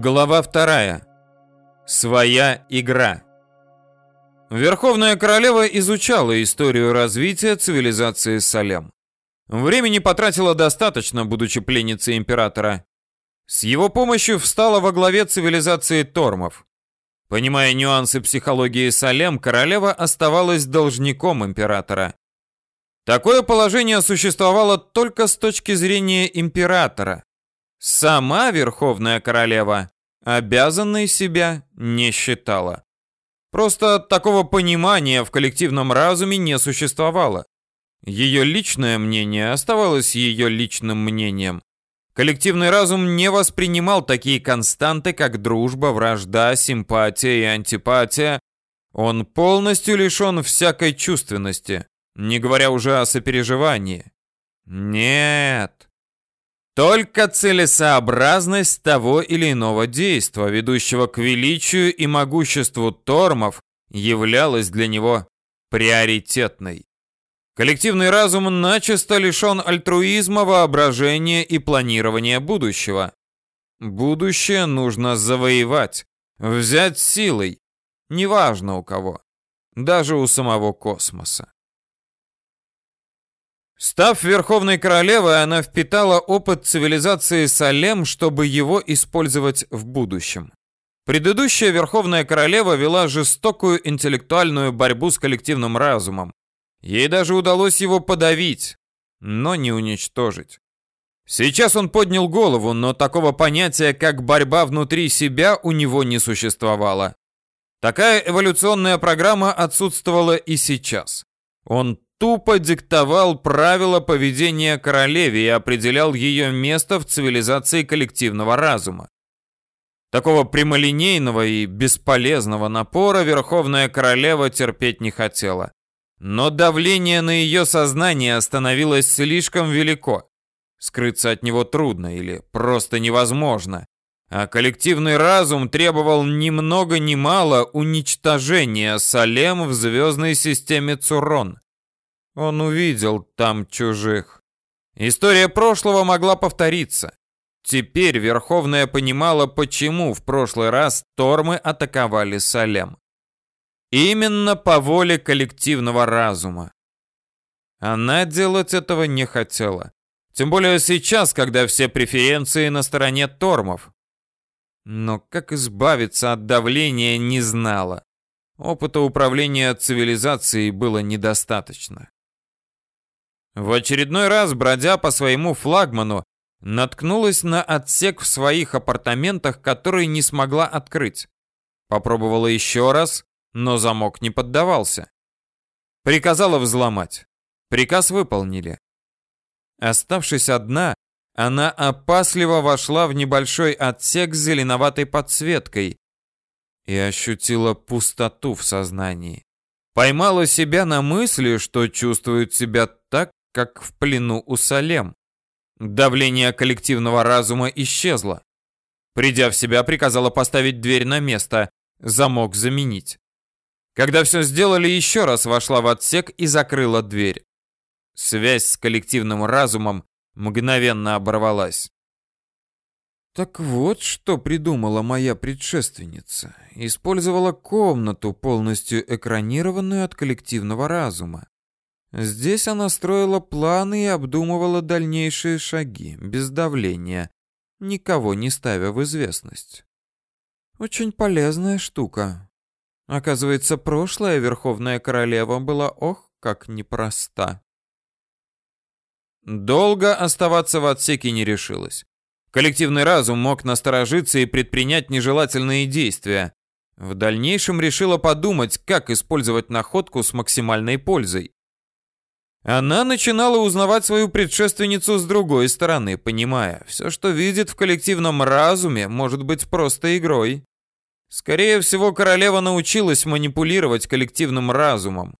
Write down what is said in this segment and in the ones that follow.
Глава вторая. Своя игра. Верховная королева изучала историю развития цивилизации Салем. Времени потратила достаточно, будучи пленницей императора. С его помощью встала во главе цивилизации Тормов. Понимая нюансы психологии Салем, королева оставалась должником императора. Такое положение существовало только с точки зрения императора. Сама Верховная Королева обязанной себя не считала. Просто такого понимания в коллективном разуме не существовало. Ее личное мнение оставалось ее личным мнением. Коллективный разум не воспринимал такие константы, как дружба, вражда, симпатия и антипатия. Он полностью лишен всякой чувственности, не говоря уже о сопереживании. Нет. Только целесообразность того или иного действия, ведущего к величию и могуществу тормов, являлась для него приоритетной. Коллективный разум начисто лишен альтруизма, воображения и планирования будущего. Будущее нужно завоевать, взять силой, неважно у кого, даже у самого космоса. Став Верховной Королевой, она впитала опыт цивилизации Салем, чтобы его использовать в будущем. Предыдущая Верховная Королева вела жестокую интеллектуальную борьбу с коллективным разумом, Ей даже удалось его подавить, но не уничтожить. Сейчас он поднял голову, но такого понятия, как борьба внутри себя, у него не существовало. Такая эволюционная программа отсутствовала и сейчас. Он тупо диктовал правила поведения королеве и определял ее место в цивилизации коллективного разума. Такого прямолинейного и бесполезного напора Верховная Королева терпеть не хотела. Но давление на ее сознание становилось слишком велико. Скрыться от него трудно или просто невозможно. А коллективный разум требовал ни много ни мало уничтожения Салем в звездной системе Цурон. Он увидел там чужих. История прошлого могла повториться. Теперь Верховная понимала, почему в прошлый раз Тормы атаковали Салем. Именно по воле коллективного разума. Она делать этого не хотела. Тем более сейчас, когда все преференции на стороне Тормов. Но как избавиться от давления не знала. Опыта управления цивилизацией было недостаточно. В очередной раз, бродя по своему флагману, наткнулась на отсек в своих апартаментах, который не смогла открыть. Попробовала еще раз, но замок не поддавался. Приказала взломать. Приказ выполнили. Оставшись одна, она опасливо вошла в небольшой отсек с зеленоватой подсветкой и ощутила пустоту в сознании. Поймала себя на мысли, что чувствует себя как в плену у Салем. Давление коллективного разума исчезло. Придя в себя, приказала поставить дверь на место, замок заменить. Когда все сделали, еще раз вошла в отсек и закрыла дверь. Связь с коллективным разумом мгновенно оборвалась. Так вот, что придумала моя предшественница. Использовала комнату, полностью экранированную от коллективного разума. Здесь она строила планы и обдумывала дальнейшие шаги, без давления, никого не ставя в известность. Очень полезная штука, Оказывается, прошлая Верховная Королева была ох, как непроста. Долго оставаться в отсеке не решилась. Коллективный разум мог насторожиться и предпринять нежелательные действия. В дальнейшем решила подумать, как использовать находку с максимальной пользой. Она начинала узнавать свою предшественницу с другой стороны, понимая, все, что видит в коллективном разуме, может быть просто игрой. Скорее всего, королева научилась манипулировать коллективным разумом.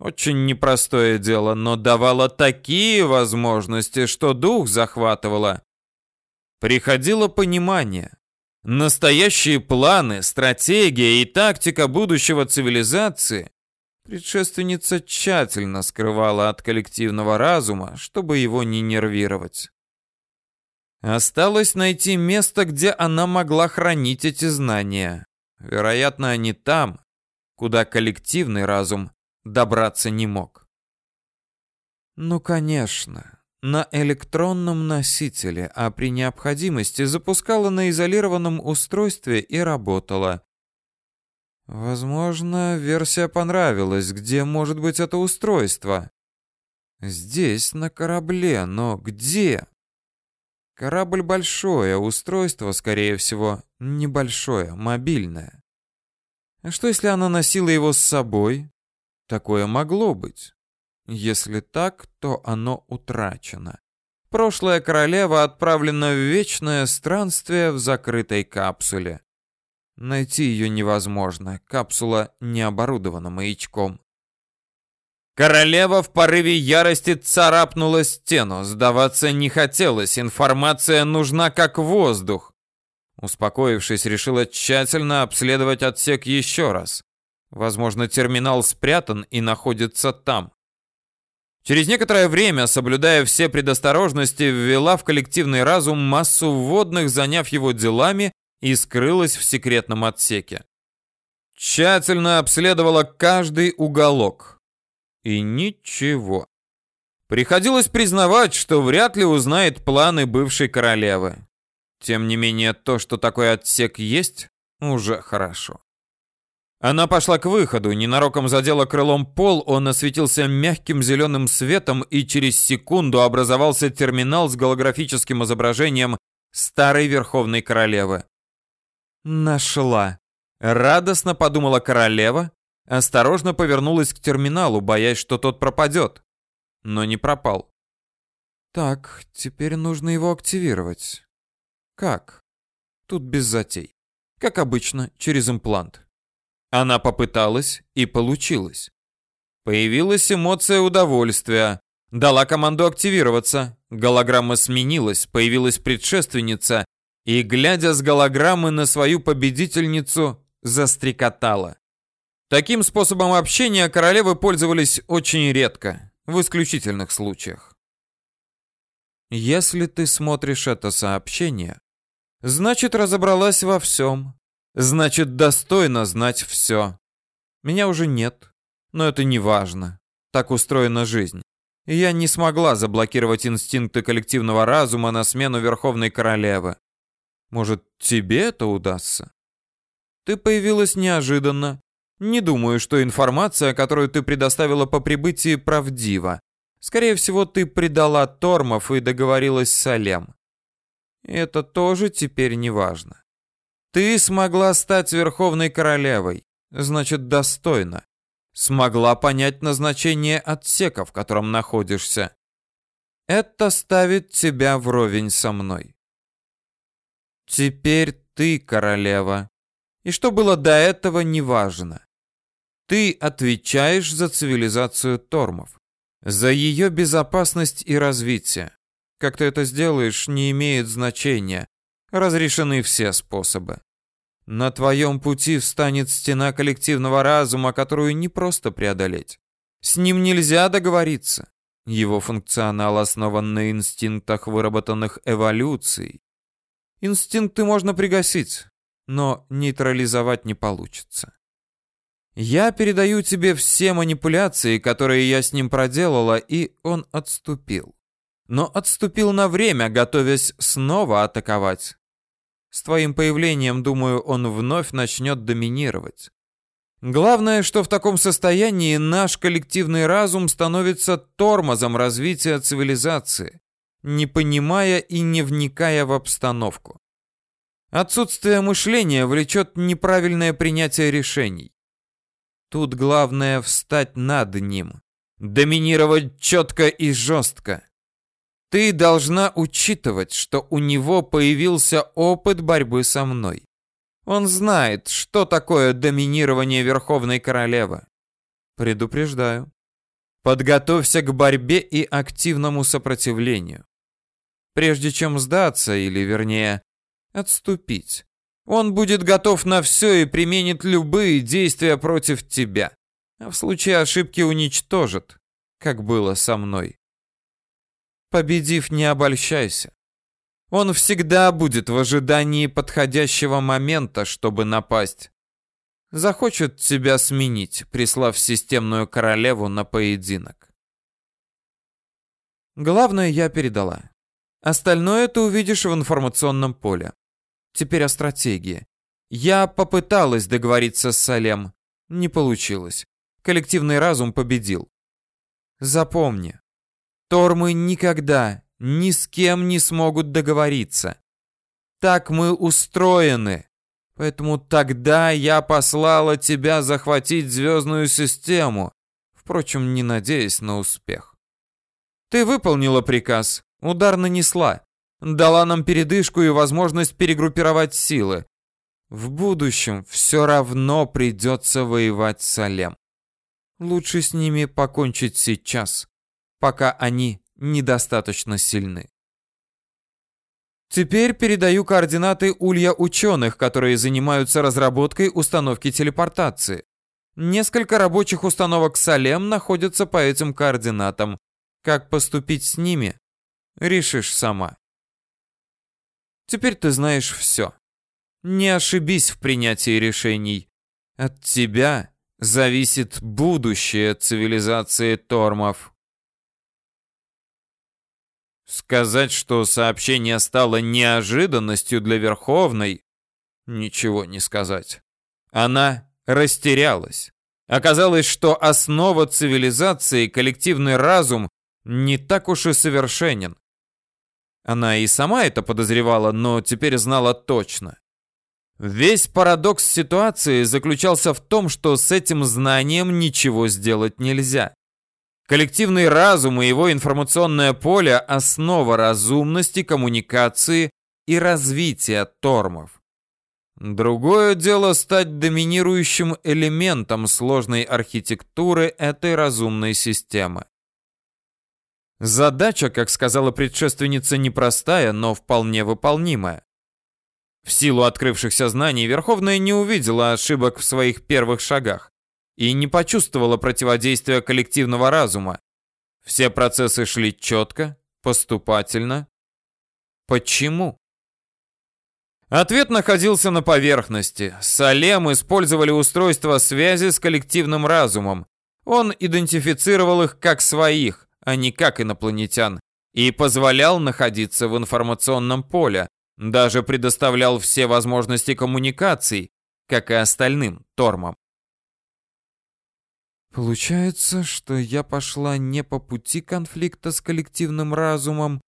Очень непростое дело, но давало такие возможности, что дух захватывало. Приходило понимание. Настоящие планы, стратегия и тактика будущего цивилизации предшественница тщательно скрывала от коллективного разума, чтобы его не нервировать. Осталось найти место, где она могла хранить эти знания. Вероятно, они там, куда коллективный разум добраться не мог. Ну, конечно, на электронном носителе, а при необходимости запускала на изолированном устройстве и работала. Возможно, версия понравилась, где может быть это устройство. Здесь, на корабле, но где? Корабль большое, устройство, скорее всего, небольшое, мобильное. А что если она носила его с собой? Такое могло быть. Если так, то оно утрачено. Прошлая королева отправлена в вечное странствие в закрытой капсуле. Найти ее невозможно, капсула не оборудована маячком. Королева в порыве ярости царапнула стену. Сдаваться не хотелось, информация нужна как воздух. Успокоившись, решила тщательно обследовать отсек еще раз. Возможно, терминал спрятан и находится там. Через некоторое время, соблюдая все предосторожности, ввела в коллективный разум массу вводных, заняв его делами, и скрылась в секретном отсеке. Тщательно обследовала каждый уголок. И ничего. Приходилось признавать, что вряд ли узнает планы бывшей королевы. Тем не менее, то, что такой отсек есть, уже хорошо. Она пошла к выходу, ненароком задела крылом пол, он осветился мягким зеленым светом, и через секунду образовался терминал с голографическим изображением старой верховной королевы. «Нашла!» — радостно подумала королева, Осторожно повернулась к терминалу, боясь, что тот пропадет. Но не пропал. Так, теперь нужно его активировать. Как? Тут без затей. Как обычно, через имплант. Она попыталась и получилось. Появилась эмоция удовольствия. Дала команду активироваться. Голограмма сменилась, появилась предшественница и, глядя с голограммы на свою победительницу, застрекотала. Таким способом общения королевы пользовались очень редко, в исключительных случаях. Если ты смотришь это сообщение, значит разобралась во всем, значит достойно знать все. Меня уже нет, но это не важно. Так устроена жизнь. Я не смогла заблокировать инстинкты коллективного разума на смену Верховной Королевы. Может, тебе это удастся? Ты появилась неожиданно, не думаю, что информация, которую ты предоставила по прибытии, правдива. Скорее всего, ты предала Тормов и договорилась с Алем. Это тоже теперь не важно. Ты смогла стать верховной королевой, значит, достойно. Смогла понять назначение отсека, в котором находишься. Это ставит тебя вровень со мной. Теперь ты королева. И что было до этого, неважно. Ты отвечаешь за цивилизацию Тормов, за ее безопасность и развитие. Как ты это сделаешь, не имеет значения. Разрешены все способы. На твоем пути встанет стена коллективного разума, которую не просто преодолеть. С ним нельзя договориться. Его функционал основан на инстинктах, выработанных эволюцией. Инстинкты можно пригасить, но нейтрализовать не получится. Я передаю тебе все манипуляции, которые я с ним проделала, и он отступил. Но отступил на время, готовясь снова атаковать. С твоим появлением, думаю, он вновь начнет доминировать. Главное, что в таком состоянии наш коллективный разум становится тормозом развития цивилизации, не понимая и не вникая в обстановку. Отсутствие мышления влечет неправильное принятие решений. Тут главное встать над ним, доминировать четко и жестко. Ты должна учитывать, что у него появился опыт борьбы со мной. Он знает, что такое доминирование Верховной Королевы. Предупреждаю. Подготовься к борьбе и активному сопротивлению. Прежде чем сдаться, или вернее, отступить, он будет готов на все и применит любые действия против тебя. А в случае ошибки уничтожит, как было со мной. Победив, не обольщайся. Он всегда будет в ожидании подходящего момента, чтобы напасть. Захочет тебя сменить, прислав системную королеву на поединок. Главное я передала. Остальное ты увидишь в информационном поле. Теперь о стратегии. Я попыталась договориться с Салем. Не получилось. Коллективный разум победил. Запомни, Тормы никогда ни с кем не смогут договориться. Так мы устроены. Поэтому тогда я послала тебя захватить звездную систему, впрочем, не надеясь на успех. Ты выполнила приказ, удар нанесла, дала нам передышку и возможность перегруппировать силы. В будущем все равно придется воевать с Алем. Лучше с ними покончить сейчас, пока они недостаточно сильны. Теперь передаю координаты улья ученых, которые занимаются разработкой установки телепортации. Несколько рабочих установок Салем находятся по этим координатам. Как поступить с ними, решишь сама. Теперь ты знаешь все. Не ошибись в принятии решений. От тебя зависит будущее цивилизации Тормов. Сказать, что сообщение стало неожиданностью для Верховной, ничего не сказать. Она растерялась. Оказалось, что основа цивилизации, коллективный разум, не так уж и совершенен. Она и сама это подозревала, но теперь знала точно. Весь парадокс ситуации заключался в том, что с этим знанием ничего сделать нельзя. Коллективный разум и его информационное поле – основа разумности, коммуникации и развития тормов. Другое дело стать доминирующим элементом сложной архитектуры этой разумной системы. Задача, как сказала предшественница, непростая, но вполне выполнимая. В силу открывшихся знаний Верховная не увидела ошибок в своих первых шагах и не почувствовала противодействия коллективного разума. Все процессы шли четко, поступательно. Почему? Ответ находился на поверхности. Салем использовали устройство связи с коллективным разумом. Он идентифицировал их как своих, а не как инопланетян, и позволял находиться в информационном поле, даже предоставлял все возможности коммуникаций, как и остальным Тормам. Получается, что я пошла не по пути конфликта с коллективным разумом,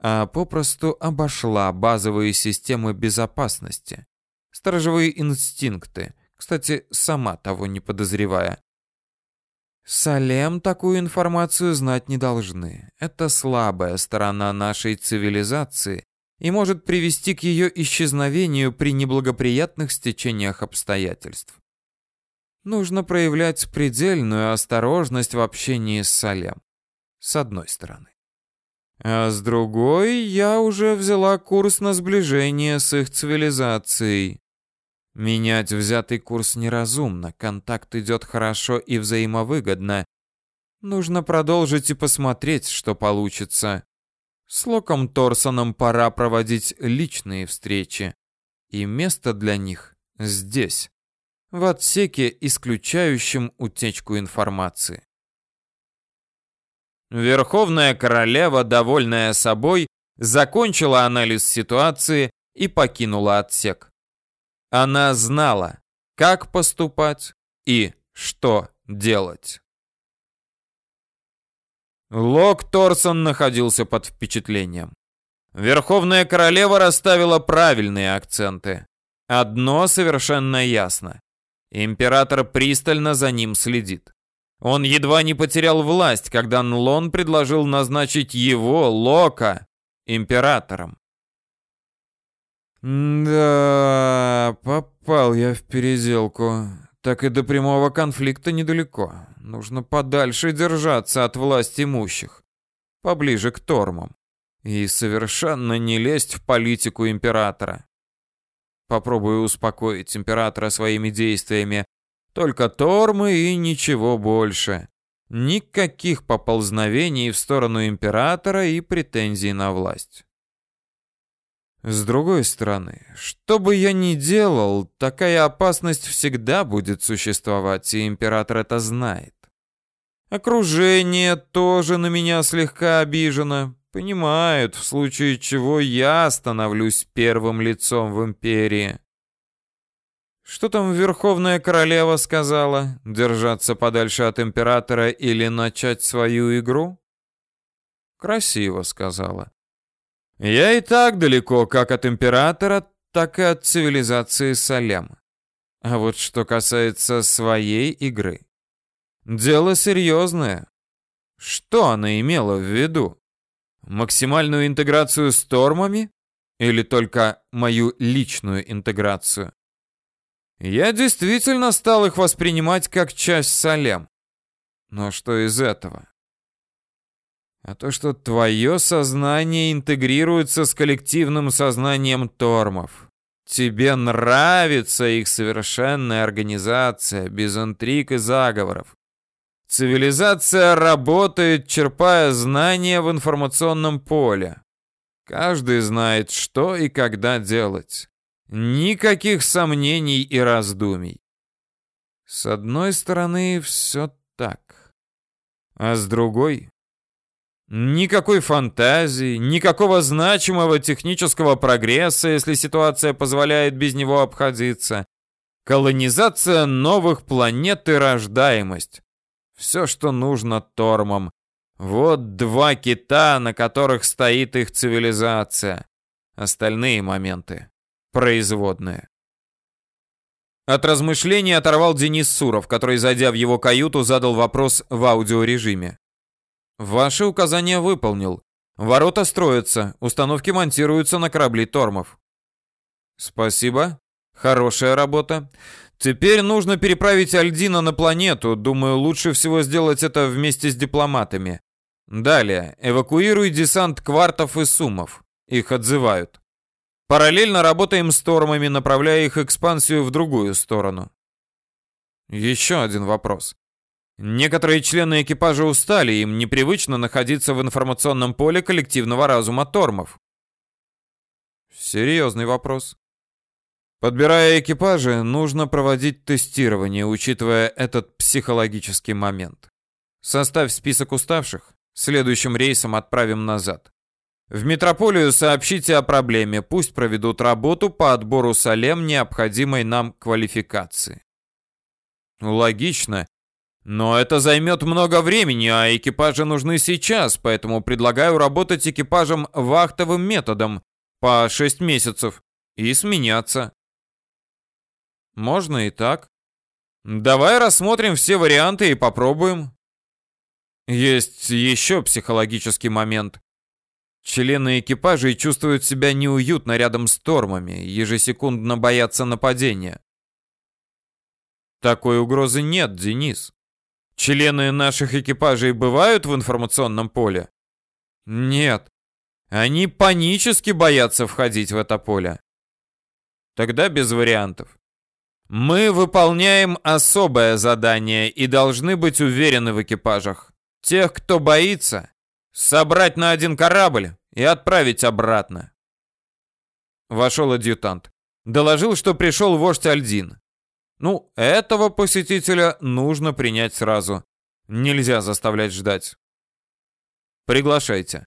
а попросту обошла базовые системы безопасности, сторожевые инстинкты, кстати, сама того не подозревая. Салем такую информацию знать не должны. Это слабая сторона нашей цивилизации и может привести к ее исчезновению при неблагоприятных стечениях обстоятельств нужно проявлять предельную осторожность в общении с Салем. С одной стороны. А с другой, я уже взяла курс на сближение с их цивилизацией. Менять взятый курс неразумно, контакт идет хорошо и взаимовыгодно. Нужно продолжить и посмотреть, что получится. С Локом Торсоном пора проводить личные встречи. И место для них здесь в отсеке, исключающем утечку информации. Верховная королева, довольная собой, закончила анализ ситуации и покинула отсек. Она знала, как поступать и что делать. Лок Торсон находился под впечатлением. Верховная королева расставила правильные акценты. Одно совершенно ясно. Император пристально за ним следит. Он едва не потерял власть, когда Нлон предложил назначить его, Лока, императором. Да, попал я в переделку. Так и до прямого конфликта недалеко. Нужно подальше держаться от власти имущих. Поближе к Тормам. И совершенно не лезть в политику императора. Попробую успокоить императора своими действиями. Только тормы и ничего больше. Никаких поползновений в сторону императора и претензий на власть. С другой стороны, что бы я ни делал, такая опасность всегда будет существовать, и император это знает. Окружение тоже на меня слегка обижено. Понимают, в случае чего я становлюсь первым лицом в империи. Что там Верховная Королева сказала? Держаться подальше от императора или начать свою игру? Красиво сказала. Я и так далеко как от императора, так и от цивилизации Салем. А вот что касается своей игры. Дело серьезное. Что она имела в виду? Максимальную интеграцию с Тормами? Или только мою личную интеграцию? Я действительно стал их воспринимать как часть Салем. Но что из этого? А то, что твое сознание интегрируется с коллективным сознанием Тормов. Тебе нравится их совершенная организация, без интриг и заговоров. Цивилизация работает, черпая знания в информационном поле. Каждый знает, что и когда делать. Никаких сомнений и раздумий. С одной стороны, все так. А с другой... Никакой фантазии, никакого значимого технического прогресса, если ситуация позволяет без него обходиться. Колонизация новых планет и рождаемость. Все, что нужно Тормам. Вот два кита, на которых стоит их цивилизация. Остальные моменты производные. От размышлений оторвал Денис Суров, который, зайдя в его каюту, задал вопрос в аудиорежиме. «Ваши указания выполнил. Ворота строятся, установки монтируются на корабли Тормов». «Спасибо. Хорошая работа. Теперь нужно переправить Альдина на планету. Думаю, лучше всего сделать это вместе с дипломатами. Далее, эвакуируй десант квартов и сумов. Их отзывают. Параллельно работаем с тормами, направляя их экспансию в другую сторону. Еще один вопрос. Некоторые члены экипажа устали, им непривычно находиться в информационном поле коллективного разума тормов. Серьезный вопрос. Подбирая экипажи, нужно проводить тестирование, учитывая этот психологический момент. Составь список уставших, следующим рейсом отправим назад. В метрополию сообщите о проблеме, пусть проведут работу по отбору Салем необходимой нам квалификации. Логично, но это займет много времени, а экипажи нужны сейчас, поэтому предлагаю работать экипажем вахтовым методом по 6 месяцев и сменяться. Можно и так. Давай рассмотрим все варианты и попробуем. Есть еще психологический момент. Члены экипажей чувствуют себя неуютно рядом с тормами, ежесекундно боятся нападения. Такой угрозы нет, Денис. Члены наших экипажей бывают в информационном поле? Нет. Они панически боятся входить в это поле. Тогда без вариантов. Мы выполняем особое задание и должны быть уверены в экипажах. Тех, кто боится, собрать на один корабль и отправить обратно. Вошел адъютант. Доложил, что пришел вождь Альдин. Ну, этого посетителя нужно принять сразу. Нельзя заставлять ждать. Приглашайте.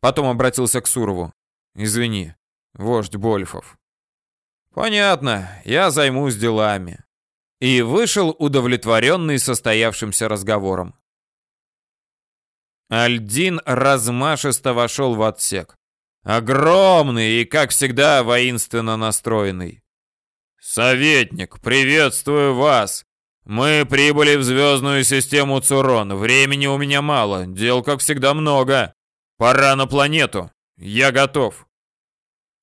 Потом обратился к Сурову. Извини, вождь Больфов. Понятно, я займусь делами. И вышел удовлетворенный состоявшимся разговором. Альдин размашисто вошел в отсек. Огромный и, как всегда, воинственно настроенный. «Советник, приветствую вас! Мы прибыли в звездную систему Цурон. Времени у меня мало, дел, как всегда, много. Пора на планету. Я готов».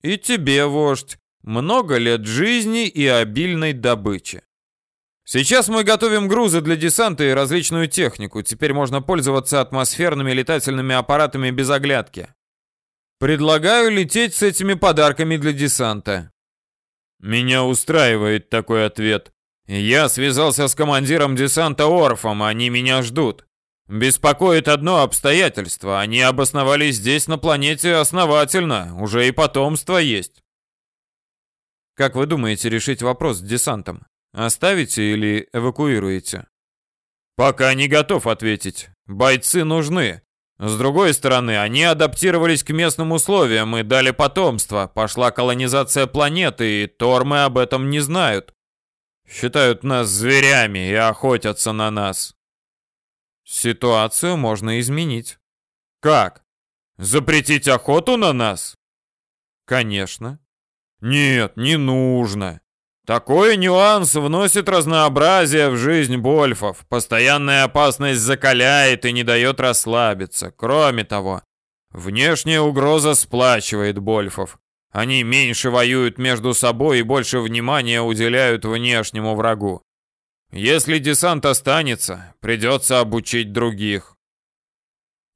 «И тебе, вождь. Много лет жизни и обильной добычи. Сейчас мы готовим грузы для десанта и различную технику. Теперь можно пользоваться атмосферными летательными аппаратами без оглядки. Предлагаю лететь с этими подарками для десанта. Меня устраивает такой ответ. Я связался с командиром десанта Орфом, они меня ждут. Беспокоит одно обстоятельство. Они обосновались здесь на планете основательно. Уже и потомство есть. Как вы думаете решить вопрос с десантом? Оставите или эвакуируете? Пока не готов ответить. Бойцы нужны. С другой стороны, они адаптировались к местным условиям и дали потомство. Пошла колонизация планеты, и Тормы об этом не знают. Считают нас зверями и охотятся на нас. Ситуацию можно изменить. Как? Запретить охоту на нас? Конечно. Нет, не нужно. Такой нюанс вносит разнообразие в жизнь Больфов. Постоянная опасность закаляет и не дает расслабиться. Кроме того, внешняя угроза сплачивает Больфов. Они меньше воюют между собой и больше внимания уделяют внешнему врагу. Если десант останется, придется обучить других.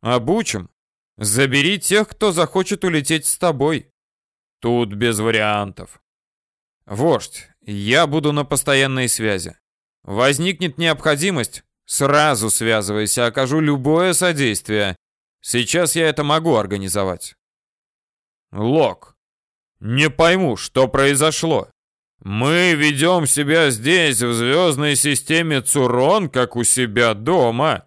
Обучим. Забери тех, кто захочет улететь с тобой. Тут без вариантов. Вождь, я буду на постоянной связи. Возникнет необходимость, сразу связывайся, окажу любое содействие. Сейчас я это могу организовать. Лок, не пойму, что произошло. Мы ведем себя здесь, в звездной системе Цурон, как у себя дома.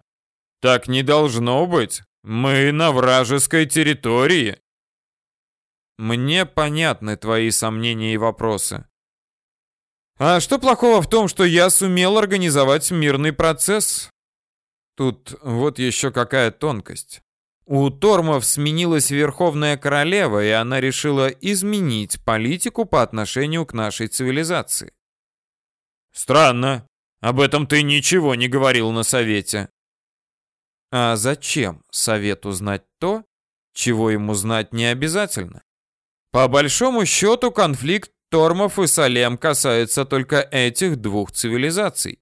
Так не должно быть. Мы на вражеской территории. Мне понятны твои сомнения и вопросы. А что плохого в том, что я сумел организовать мирный процесс? Тут вот еще какая тонкость. У Тормов сменилась Верховная Королева, и она решила изменить политику по отношению к нашей цивилизации. Странно. Об этом ты ничего не говорил на совете. А зачем совету знать то, чего ему знать не обязательно? По большому счету, конфликт Тормов и Салем касается только этих двух цивилизаций.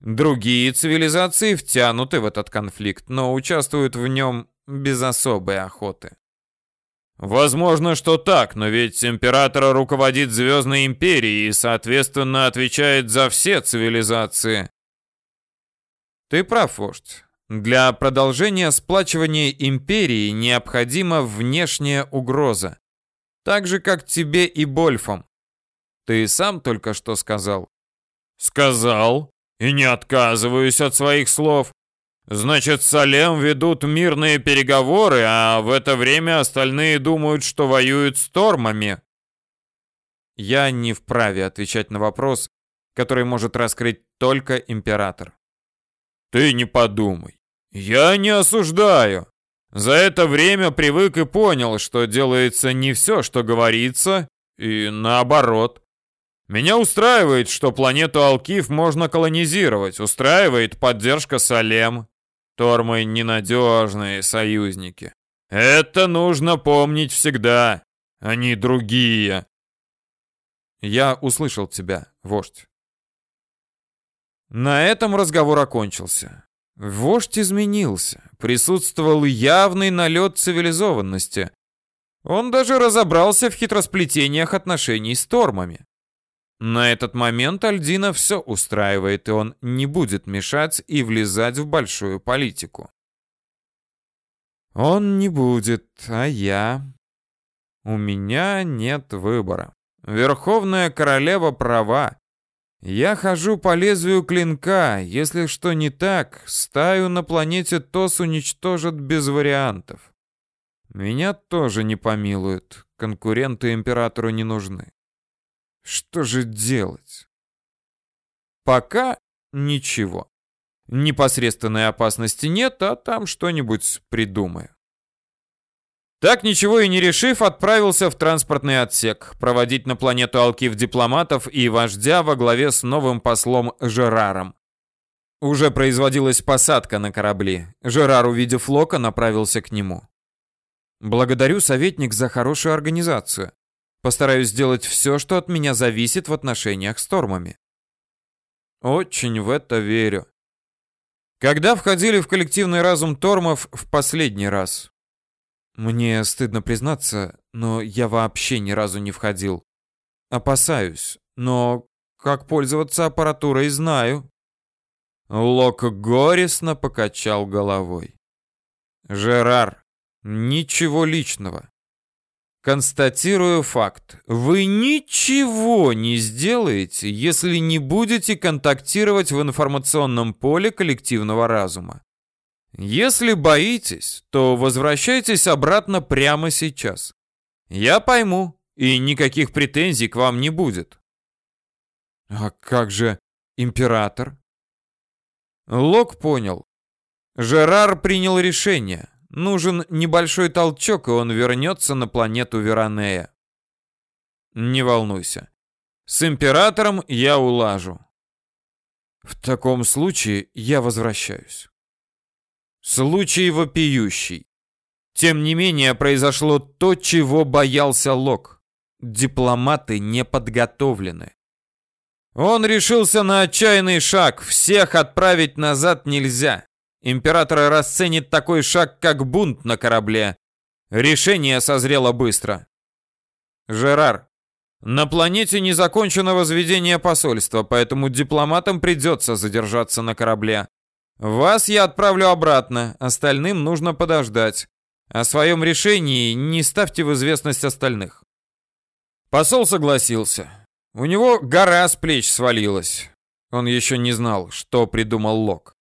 Другие цивилизации втянуты в этот конфликт, но участвуют в нем без особой охоты. Возможно, что так, но ведь император руководит Звездной Империей и, соответственно, отвечает за все цивилизации. Ты прав, вождь. Для продолжения сплачивания Империи необходима внешняя угроза. Так же, как тебе и Больфам. Ты сам только что сказал. Сказал. И не отказываюсь от своих слов. Значит, Салем ведут мирные переговоры, а в это время остальные думают, что воюют с Тормами. Я не вправе отвечать на вопрос, который может раскрыть только император. Ты не подумай. Я не осуждаю. За это время привык и понял, что делается не все, что говорится, и наоборот. Меня устраивает, что планету Алкив можно колонизировать, устраивает поддержка Салем. Тормы ненадежные союзники. Это нужно помнить всегда. Они другие. Я услышал тебя, вождь. На этом разговор окончился. Вождь изменился. Присутствовал явный налет цивилизованности. Он даже разобрался в хитросплетениях отношений с Тормами. На этот момент Альдина все устраивает, и он не будет мешать и влезать в большую политику. Он не будет, а я... У меня нет выбора. Верховная королева права. Я хожу по лезвию клинка. Если что не так, стаю на планете ТОС уничтожат без вариантов. Меня тоже не помилуют. Конкуренты императору не нужны. Что же делать? Пока ничего. Непосредственной опасности нет, а там что-нибудь придумаю. Так ничего и не решив, отправился в транспортный отсек, проводить на планету Алкив дипломатов и вождя во главе с новым послом Жераром. Уже производилась посадка на корабли. Жерар, увидев Лока, направился к нему. «Благодарю, советник, за хорошую организацию. Постараюсь сделать все, что от меня зависит в отношениях с Тормами. Очень в это верю. Когда входили в коллективный разум Тормов в последний раз? Мне стыдно признаться, но я вообще ни разу не входил. Опасаюсь, но как пользоваться аппаратурой знаю. Лок горестно покачал головой. Жерар, ничего личного. Констатирую факт. Вы ничего не сделаете, если не будете контактировать в информационном поле коллективного разума. Если боитесь, то возвращайтесь обратно прямо сейчас. Я пойму, и никаких претензий к вам не будет. А как же император? Лок понял. Жерар принял решение. Нужен небольшой толчок, и он вернется на планету Веронея. Не волнуйся. С императором я улажу. В таком случае я возвращаюсь. Случай вопиющий. Тем не менее, произошло то, чего боялся Лок. Дипломаты не подготовлены. Он решился на отчаянный шаг. Всех отправить назад нельзя. Император расценит такой шаг, как бунт на корабле. Решение созрело быстро. Жерар, на планете не закончено возведение посольства, поэтому дипломатам придется задержаться на корабле. Вас я отправлю обратно, остальным нужно подождать. О своем решении не ставьте в известность остальных. Посол согласился. У него гора с плеч свалилась. Он еще не знал, что придумал Лок.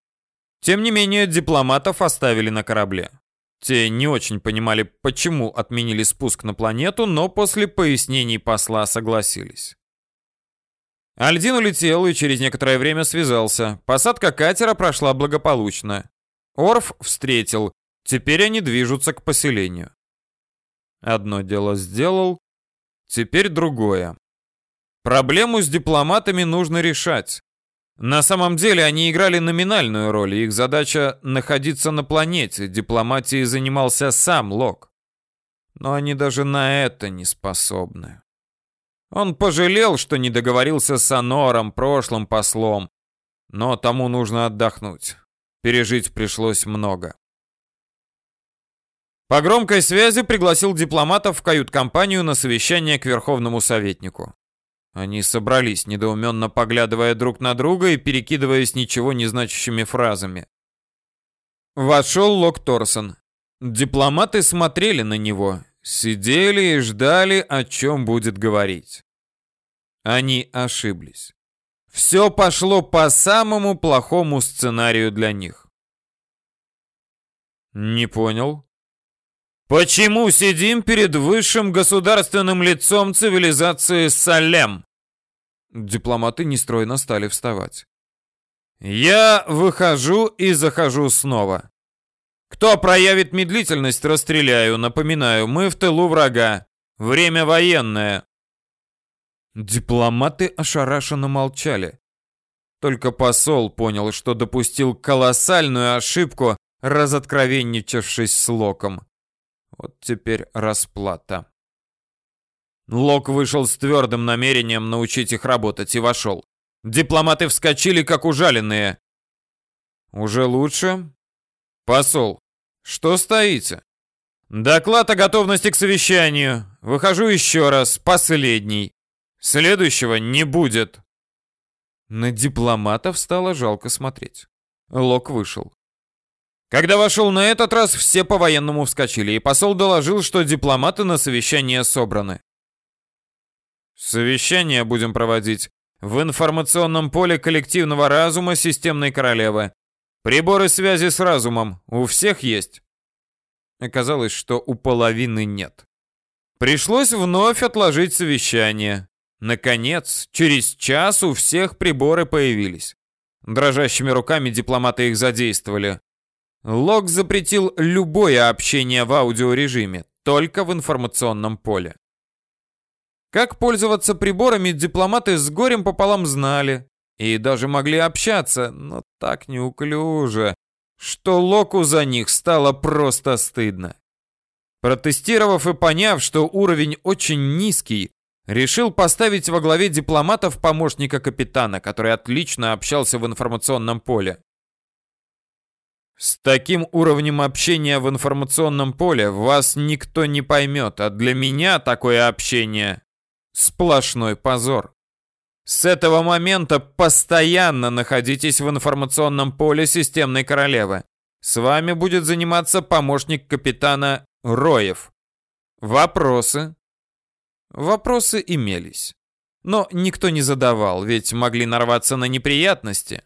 Тем не менее, дипломатов оставили на корабле. Те не очень понимали, почему отменили спуск на планету, но после пояснений посла согласились. Альдин улетел и через некоторое время связался. Посадка катера прошла благополучно. Орф встретил. Теперь они движутся к поселению. Одно дело сделал, теперь другое. Проблему с дипломатами нужно решать. На самом деле они играли номинальную роль, их задача находиться на планете, дипломатией занимался сам Лок. Но они даже на это не способны. Он пожалел, что не договорился с Анором, прошлым послом. Но тому нужно отдохнуть. Пережить пришлось много. По громкой связи пригласил дипломатов в кают-компанию на совещание к Верховному Советнику. Они собрались, недоуменно поглядывая друг на друга и перекидываясь ничего не значащими фразами. Вошел Лок Торсон. Дипломаты смотрели на него, Сидели и ждали, о чем будет говорить. Они ошиблись. Все пошло по самому плохому сценарию для них. Не понял. Почему сидим перед высшим государственным лицом цивилизации Салем? Дипломаты нестройно стали вставать. Я выхожу и захожу снова. Кто проявит медлительность, расстреляю. Напоминаю, мы в тылу врага. Время военное. Дипломаты ошарашенно молчали. Только посол понял, что допустил колоссальную ошибку, разоткровенничавшись с Локом. Вот теперь расплата. Лок вышел с твердым намерением научить их работать и вошел. Дипломаты вскочили, как ужаленные. Уже лучше? Посол, что стоите? Доклад о готовности к совещанию. Выхожу еще раз, последний. Следующего не будет. На дипломатов стало жалко смотреть. Лок вышел. Когда вошел на этот раз, все по-военному вскочили, и посол доложил, что дипломаты на совещание собраны. Совещание будем проводить в информационном поле коллективного разума системной королевы. Приборы связи с разумом у всех есть? Оказалось, что у половины нет. Пришлось вновь отложить совещание. Наконец, через час у всех приборы появились. Дрожащими руками дипломаты их задействовали. Лог запретил любое общение в аудиорежиме, только в информационном поле. Как пользоваться приборами дипломаты с горем пополам знали, и даже могли общаться, но так неуклюже, что Локу за них стало просто стыдно. Протестировав и поняв, что уровень очень низкий, решил поставить во главе дипломатов помощника капитана, который отлично общался в информационном поле. С таким уровнем общения в информационном поле вас никто не поймет, а для меня такое общение – сплошной позор. С этого момента постоянно находитесь в информационном поле системной королевы. С вами будет заниматься помощник капитана Роев. Вопросы? Вопросы имелись. Но никто не задавал, ведь могли нарваться на неприятности.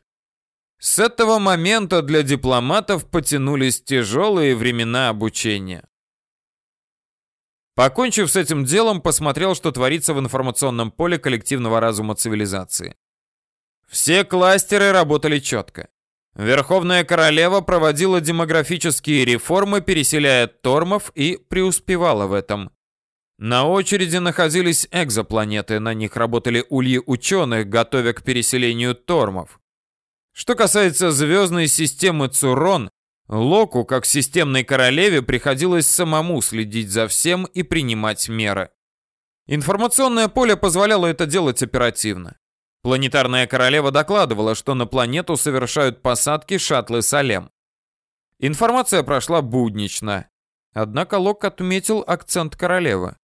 С этого момента для дипломатов потянулись тяжелые времена обучения. Покончив с этим делом, посмотрел, что творится в информационном поле коллективного разума цивилизации. Все кластеры работали четко. Верховная королева проводила демографические реформы, переселяя тормов и преуспевала в этом. На очереди находились экзопланеты, на них работали ульи ученых, готовя к переселению тормов. Что касается звездной системы Цурон, Локу, как системной королеве, приходилось самому следить за всем и принимать меры. Информационное поле позволяло это делать оперативно. Планетарная королева докладывала, что на планету совершают посадки шаттлы Салем. Информация прошла буднично. Однако Лок отметил акцент королевы.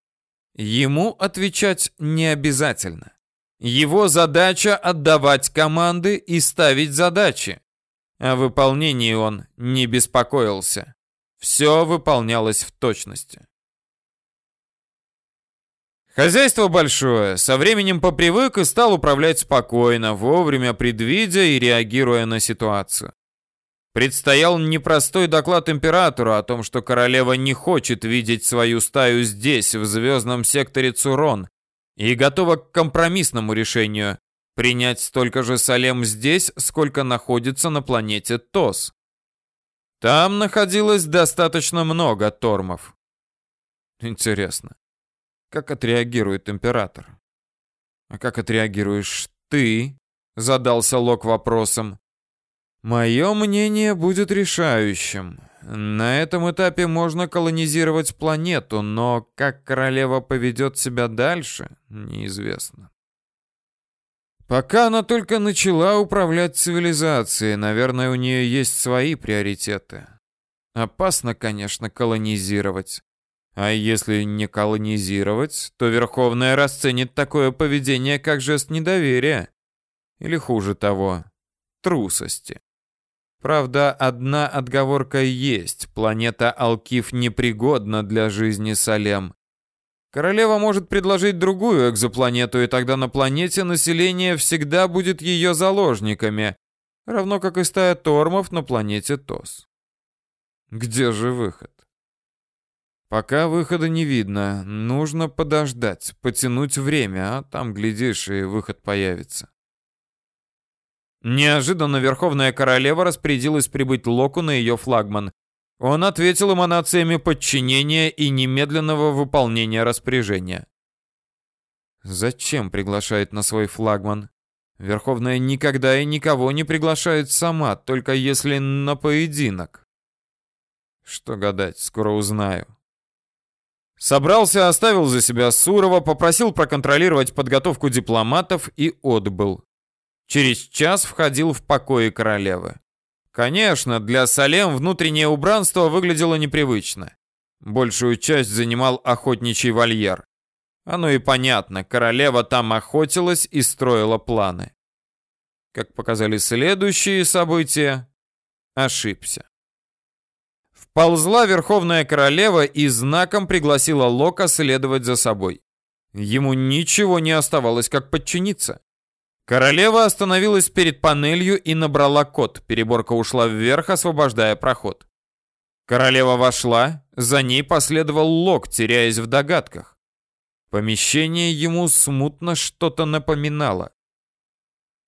Ему отвечать не обязательно. Его задача отдавать команды и ставить задачи. О выполнении он не беспокоился. Все выполнялось в точности. Хозяйство большое, со временем попривык и стал управлять спокойно, вовремя предвидя и реагируя на ситуацию. Предстоял непростой доклад императору о том, что королева не хочет видеть свою стаю здесь, в звездном секторе Цурон, и готова к компромиссному решению принять столько же Салем здесь, сколько находится на планете Тос. Там находилось достаточно много тормов. Интересно, как отреагирует император? А как отреагируешь ты? Задался Лок вопросом. Мое мнение будет решающим. На этом этапе можно колонизировать планету, но как королева поведет себя дальше, неизвестно. Пока она только начала управлять цивилизацией, наверное, у нее есть свои приоритеты. Опасно, конечно, колонизировать. А если не колонизировать, то Верховная расценит такое поведение как жест недоверия. Или хуже того, трусости. Правда, одна отговорка есть. Планета Алкив непригодна для жизни Салем. Королева может предложить другую экзопланету, и тогда на планете население всегда будет ее заложниками, равно как и стая тормов на планете Тос. Где же выход? Пока выхода не видно. Нужно подождать, потянуть время, а там, глядишь, и выход появится. Неожиданно Верховная Королева распорядилась прибыть Локу на ее флагман. Он ответил эманациями подчинения и немедленного выполнения распоряжения. Зачем приглашает на свой флагман? Верховная никогда и никого не приглашает сама, только если на поединок. Что гадать, скоро узнаю. Собрался, оставил за себя Сурова, попросил проконтролировать подготовку дипломатов и отбыл. Через час входил в покои королевы. Конечно, для Салем внутреннее убранство выглядело непривычно. Большую часть занимал охотничий вольер. Оно и понятно, королева там охотилась и строила планы. Как показали следующие события, ошибся. Ползла Верховная Королева и знаком пригласила Лока следовать за собой. Ему ничего не оставалось, как подчиниться. Королева остановилась перед панелью и набрала код. Переборка ушла вверх, освобождая проход. Королева вошла, за ней последовал Лок, теряясь в догадках. Помещение ему смутно что-то напоминало.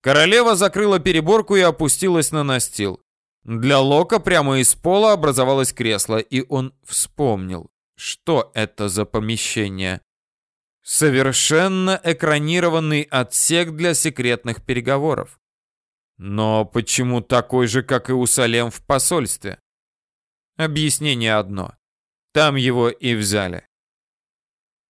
Королева закрыла переборку и опустилась на настил. Для Лока прямо из пола образовалось кресло, и он вспомнил, что это за помещение. Совершенно экранированный отсек для секретных переговоров. Но почему такой же, как и у Салем в посольстве? Объяснение одно. Там его и взяли.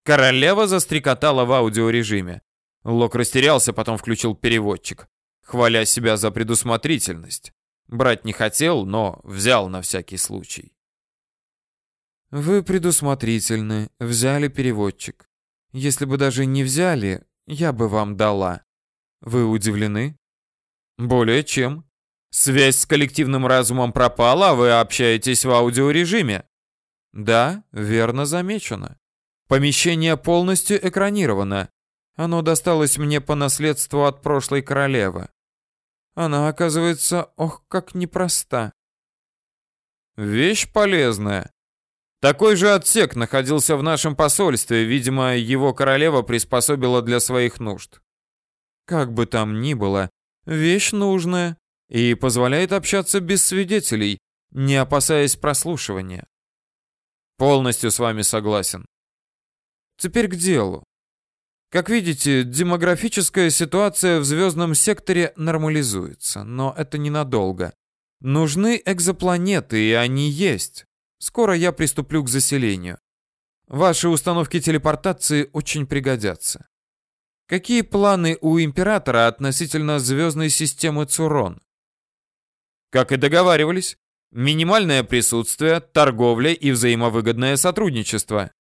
Королева застрекотала в аудиорежиме. Лок растерялся, потом включил переводчик, хваля себя за предусмотрительность. Брать не хотел, но взял на всякий случай. Вы предусмотрительны, взяли переводчик. Если бы даже не взяли, я бы вам дала. Вы удивлены? Более чем. Связь с коллективным разумом пропала, а вы общаетесь в аудиорежиме. Да, верно замечено. Помещение полностью экранировано. Оно досталось мне по наследству от прошлой королевы. Она, оказывается, ох, как непроста. Вещь полезная. Такой же отсек находился в нашем посольстве, видимо, его королева приспособила для своих нужд. Как бы там ни было, вещь нужная и позволяет общаться без свидетелей, не опасаясь прослушивания. Полностью с вами согласен. Теперь к делу. Как видите, демографическая ситуация в звездном секторе нормализуется, но это ненадолго. Нужны экзопланеты, и они есть. Скоро я приступлю к заселению. Ваши установки телепортации очень пригодятся. Какие планы у императора относительно звездной системы Цурон? Как и договаривались, минимальное присутствие, торговля и взаимовыгодное сотрудничество.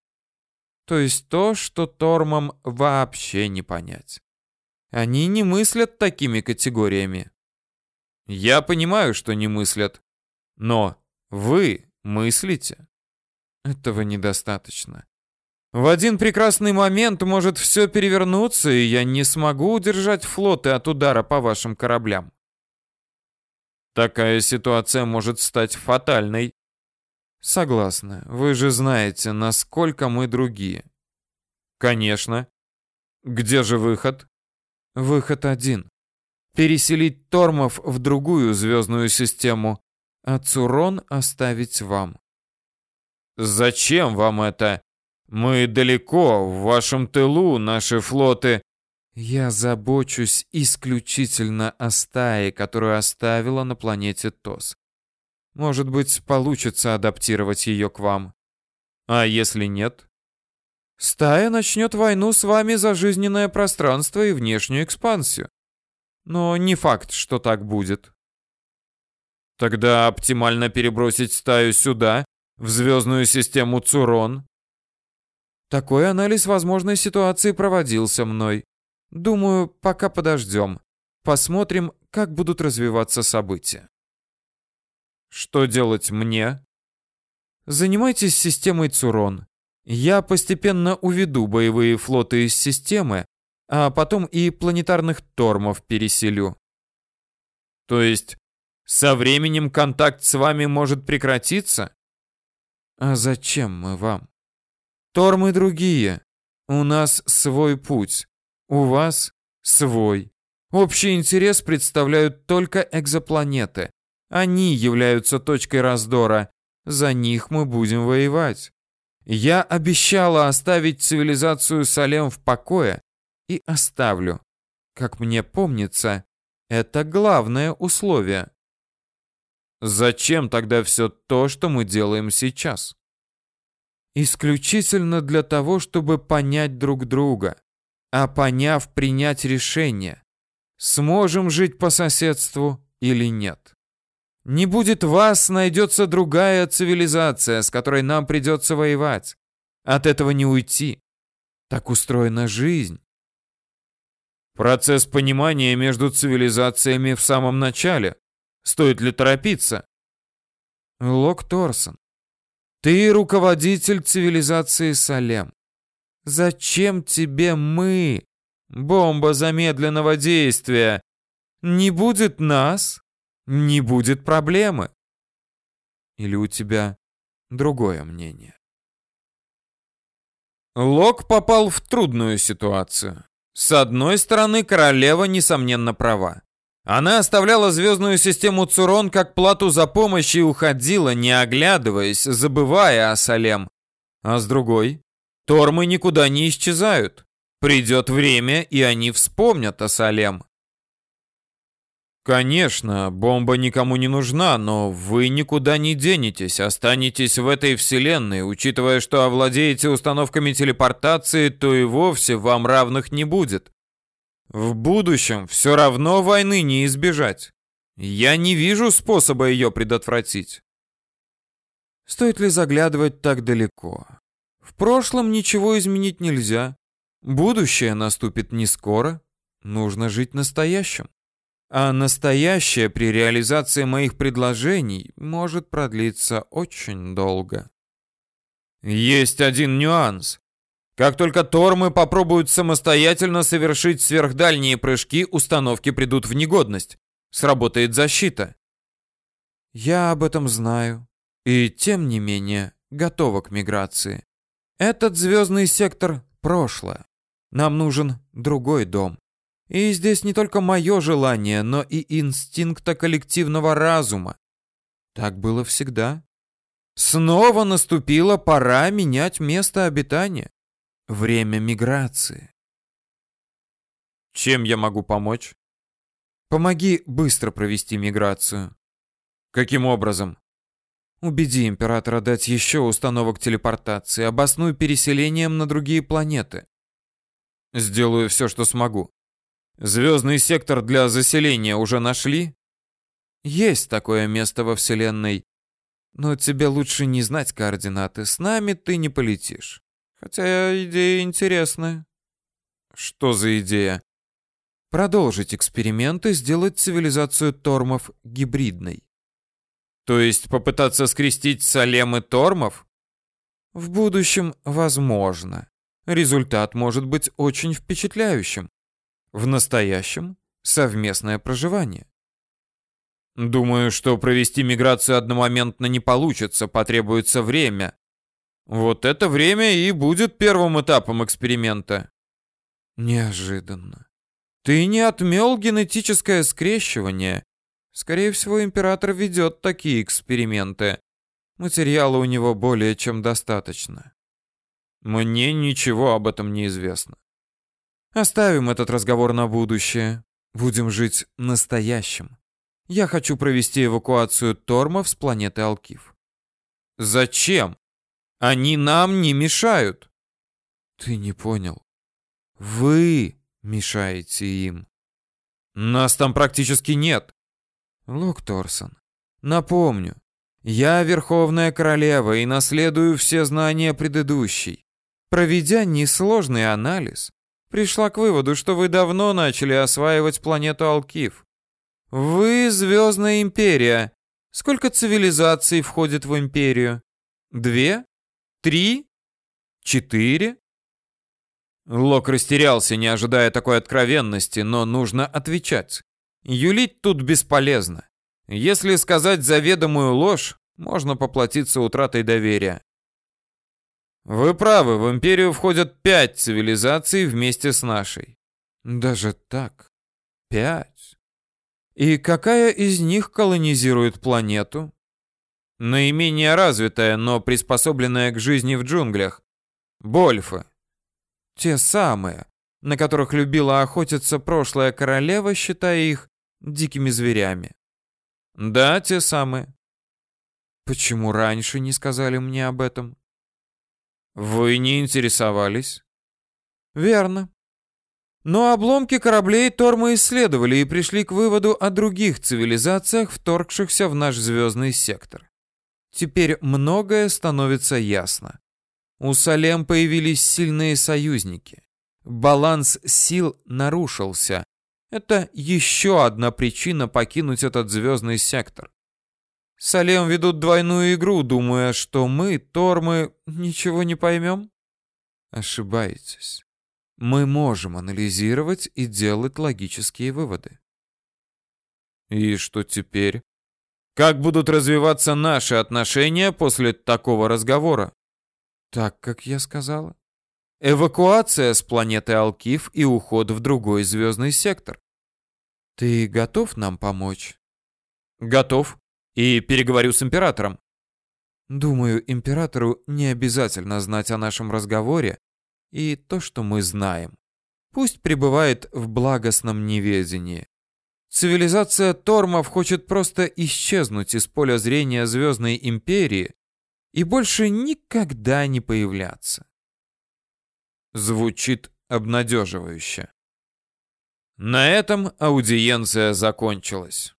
То есть то, что Тормам вообще не понять. Они не мыслят такими категориями. Я понимаю, что не мыслят. Но вы мыслите. Этого недостаточно. В один прекрасный момент может все перевернуться, и я не смогу удержать флоты от удара по вашим кораблям. Такая ситуация может стать фатальной. Согласна. Вы же знаете, насколько мы другие. Конечно. Где же выход? Выход один. Переселить Тормов в другую звездную систему, а Цурон оставить вам. Зачем вам это? Мы далеко, в вашем тылу наши флоты. Я забочусь исключительно о стае, которую оставила на планете Тос. Может быть, получится адаптировать ее к вам. А если нет? Стая начнет войну с вами за жизненное пространство и внешнюю экспансию. Но не факт, что так будет. Тогда оптимально перебросить стаю сюда, в звездную систему Цурон. Такой анализ возможной ситуации проводился мной. Думаю, пока подождем. Посмотрим, как будут развиваться события. Что делать мне? Занимайтесь системой Цурон. Я постепенно уведу боевые флоты из системы, а потом и планетарных тормов переселю. То есть со временем контакт с вами может прекратиться? А зачем мы вам? Тормы другие. У нас свой путь. У вас свой. Общий интерес представляют только экзопланеты. Они являются точкой раздора. За них мы будем воевать. Я обещала оставить цивилизацию Салем в покое и оставлю. Как мне помнится, это главное условие. Зачем тогда все то, что мы делаем сейчас? Исключительно для того, чтобы понять друг друга, а поняв, принять решение, сможем жить по соседству или нет. Не будет вас, найдется другая цивилизация, с которой нам придется воевать. От этого не уйти. Так устроена жизнь. Процесс понимания между цивилизациями в самом начале. Стоит ли торопиться? Лок Торсон, ты руководитель цивилизации Салем. Зачем тебе мы? Бомба замедленного действия. Не будет нас, не будет проблемы. Или у тебя другое мнение? Лок попал в трудную ситуацию. С одной стороны, королева, несомненно, права. Она оставляла звездную систему Цурон как плату за помощь и уходила, не оглядываясь, забывая о Салем. А с другой, Тормы никуда не исчезают. Придет время, и они вспомнят о Салем. Конечно, бомба никому не нужна, но вы никуда не денетесь, останетесь в этой вселенной. Учитывая, что овладеете установками телепортации, то и вовсе вам равных не будет. В будущем все равно войны не избежать. Я не вижу способа ее предотвратить. Стоит ли заглядывать так далеко? В прошлом ничего изменить нельзя. Будущее наступит не скоро. нужно жить настоящим. А настоящее при реализации моих предложений может продлиться очень долго. Есть один нюанс. Как только тормы попробуют самостоятельно совершить сверхдальние прыжки, установки придут в негодность. Сработает защита. Я об этом знаю. И тем не менее, готова к миграции. Этот звездный сектор – прошлое. Нам нужен другой дом. И здесь не только мое желание, но и инстинкта коллективного разума. Так было всегда. Снова наступила пора менять место обитания. Время миграции. Чем я могу помочь? Помоги быстро провести миграцию. Каким образом? Убеди императора дать еще установок телепортации, обоснуй переселением на другие планеты. Сделаю все, что смогу. Звездный сектор для заселения уже нашли? Есть такое место во Вселенной. Но тебе лучше не знать координаты. С нами ты не полетишь. Хотя идея интересная. Что за идея? Продолжить эксперименты, сделать цивилизацию тормов гибридной. То есть попытаться скрестить Салем и тормов? В будущем возможно. Результат может быть очень впечатляющим. В настоящем совместное проживание. Думаю, что провести миграцию одномоментно не получится, потребуется время. Вот это время и будет первым этапом эксперимента. Неожиданно. Ты не отмел генетическое скрещивание. Скорее всего, император ведет такие эксперименты. Материала у него более чем достаточно. Мне ничего об этом не известно. Оставим этот разговор на будущее. Будем жить настоящим. Я хочу провести эвакуацию тормов с планеты Алкив. Зачем? Они нам не мешают. Ты не понял. Вы мешаете им. Нас там практически нет. Лок Торсон, напомню, я Верховная Королева и наследую все знания предыдущей. Проведя несложный анализ, пришла к выводу, что вы давно начали осваивать планету Алкив. Вы Звездная Империя. Сколько цивилизаций входит в Империю? Две? Три? Четыре? Лок растерялся, не ожидая такой откровенности, но нужно отвечать. Юлить тут бесполезно. Если сказать заведомую ложь, можно поплатиться утратой доверия. Вы правы, в империю входят пять цивилизаций вместе с нашей. Даже так? Пять? И какая из них колонизирует планету? Наименее развитая, но приспособленная к жизни в джунглях. Больфы. Те самые, на которых любила охотиться прошлая королева, считая их дикими зверями. Да, те самые. Почему раньше не сказали мне об этом? Вы не интересовались? Верно. Но обломки кораблей Тормы исследовали и пришли к выводу о других цивилизациях, вторгшихся в наш звездный сектор. Теперь многое становится ясно. У Салем появились сильные союзники. Баланс сил нарушился. Это еще одна причина покинуть этот звездный сектор. Салем ведут двойную игру, думая, что мы, Тормы, ничего не поймем? Ошибаетесь. Мы можем анализировать и делать логические выводы. И что теперь? Как будут развиваться наши отношения после такого разговора? Так, как я сказала. Эвакуация с планеты Алкив и уход в другой звездный сектор. Ты готов нам помочь? Готов и переговорю с императором. Думаю, императору не обязательно знать о нашем разговоре и то, что мы знаем. Пусть пребывает в благостном неведении. Цивилизация Тормов хочет просто исчезнуть из поля зрения Звездной Империи и больше никогда не появляться. Звучит обнадеживающе. На этом аудиенция закончилась.